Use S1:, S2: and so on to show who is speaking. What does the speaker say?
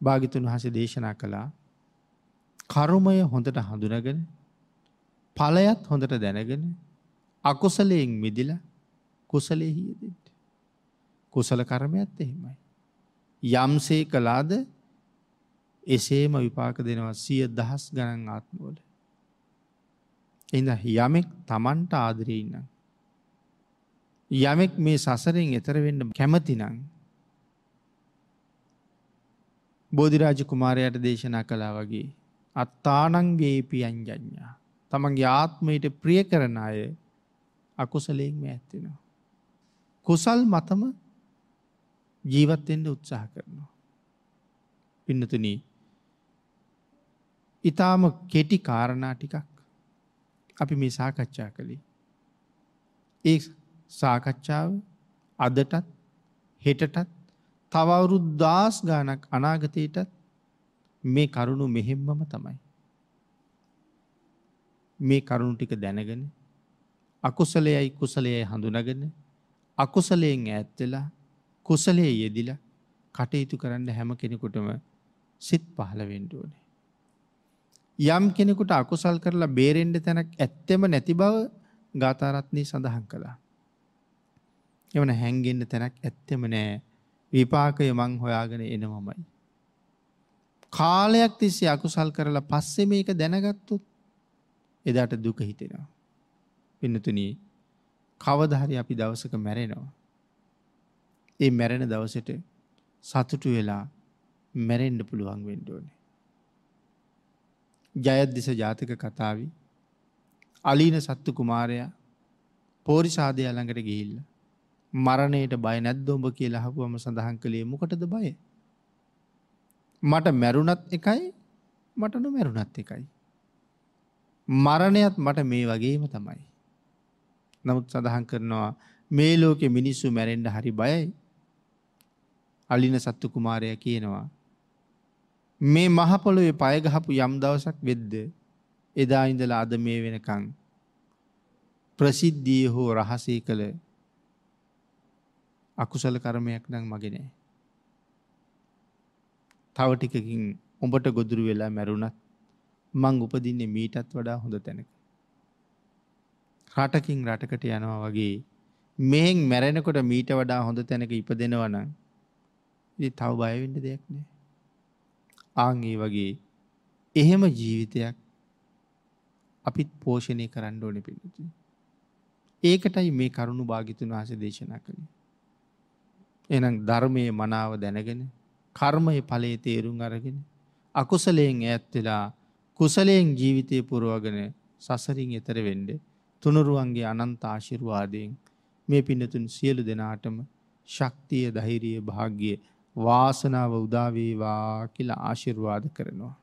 S1: භාගිතුන් වහස දේශනා කළා කරුමය හොඳට හඳුනගෙන පලයත් හොඳට දැනගෙන අකුසලයෙන් මිදිල කුසලෙහියදෙට. කුසල කරමයත් එහෙමයි. යම්සේ කලාද එසේම විපාක දෙනවා සිය දහස් ගණන් ආත්මවල. එඳ යමෙක් තමන්ට ආදරීන්නම්. යමෙක් මේ සසරෙන් එතරවෙන්න කැමතිනං බෝධිරාජ කුමාරයට දේශනා කලා වගේ අත්තානංගේ පියන්ජඥා තමන්ගේ ආත්මයට ප්‍රිය කරන අය අකුසලයෙන් ඇත්තිනවා. කුසල් මතම ජීවත්තෙන්ට උත්සාහ කරනවා. පින්නතුන ඉතාම කෙටි කාරණා ටිකක් අපි මේ සාකච්ඡා කළේ. ඒ සාකච්ඡාව අදටත් හෙටටත් තවවුරුත් දස් ගානක් අනාගතයටත් මේ කරුණු මෙහෙම්මම තමයි. මේ කරුණු ටික දැනගෙන අකුසලයයි කුසලයයි හඳුනගෙන අකුසලයෙන් ඇත්වෙලා කුසලේ යෙදිල කටයුතු කරන්න හැම කෙනෙකුටම සිත් පහළ වෙන්ඩුවනේ. යම් කෙනෙකුට අකුසල් කරලා බේරෙන්ඩ තැනක් ඇත්තෙම නැති බව ගාතාරත්නය සඳහන් කළා. එවන හැන්ගෙන්න්න තැනක් ඇත්තෙම නෑ විපාකය මං හොයාගෙන එනමමයි. කාලයක් තිස්සේ අකුසල් කරලා පස්සෙ මේක දැනගත්තුත් එදාට දුක හිතෙනවා. පින්නතුනී කවදහරි අපි දවසක මැරෙනවා. ඒ මැරෙන දවසට සතුටු වෙලා මැරෙන්ඩ පුළුවන් වෙන්ඩෝනේ. ජයද්දිස ජාතක කතාව අලීන සත්තු කුමාරයා පෝරිසාදය ළඟට ගිහිල්ල. මරණයට බය නැද්දොඹ කියලා හපුවම සඳහන් කළේ මොකටද බය. මට මැරුණත් එකයි මට නොමැරුණත් එකයි. මරණයත් මට මේ වගේම තමයි. නමුත් සඳහන් කරනවා මේ ලෝකෙ මිනිස්සු මැරෙන්ඩ හරි බයයි අලින සත්තු කුමාරය කියනවා. මේ මහපොළොවේ පයගහපු යම් දවසක් වෙද්ද එදා ඉඳලා අද මේ වෙනකං ප්‍රසිද්ධිය හෝ රහසේ කළ අකුසල කරමයක් නම් මගෙනෑ. තව ටිකකින් උඹට ගොදුරු වෙලා මැරුණත් මං උපදින්නේ මීටත් වඩා හොඳ තැනක. රටකින් රටකට යනවා වගේ මෙහෙන් මැරෙනකොට මීට වඩා හොඳ තැනක ඉපදෙනවන තව බයවෙන්ඩ දෙයක් නෑ. ආංගේ වගේ එහෙම ජීවිතයක් අපිත් පෝෂණය කරන්න ඕන පිළිති. ඒකටයි මේ කරුණු භාගිතුන් වහස දේශනා කළේ. එනම් ධර්මය මනාව දැනගෙන කර්මය පලේ තේරුම් අරගෙන අකුසලයෙන් ඇත්වෙලා කුසලයෙන් ජීවිතය පුරුවගෙන සසරින් එතර වෙන්ඩ තුනුරුවන්ගේ අනන්ත ආශිර්වාදයෙන් මේ පිනතුන් සියලු දෙනාටම ශක්තිය දහිරිය භාග්‍ය වාසනාව උදාවේවා කියලා ආශිර්වාද කරනවා.